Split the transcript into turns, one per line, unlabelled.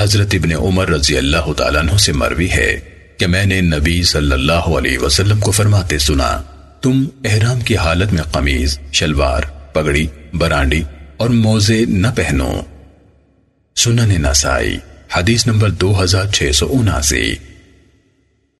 حضرت ابن عمر رضی اللہ تعالیٰ عنہ سے مروی ہے کہ میں نے نبی صلی اللہ علیہ وسلم کو فرماتے سنا، تم احرام کی حالت میں قمیض، شلوار، پگڑی، برانڈی اور موزے نہ پہنو۔ سنن نسائی، حدیث نمبر دو ہزار چھ سو اناسی۔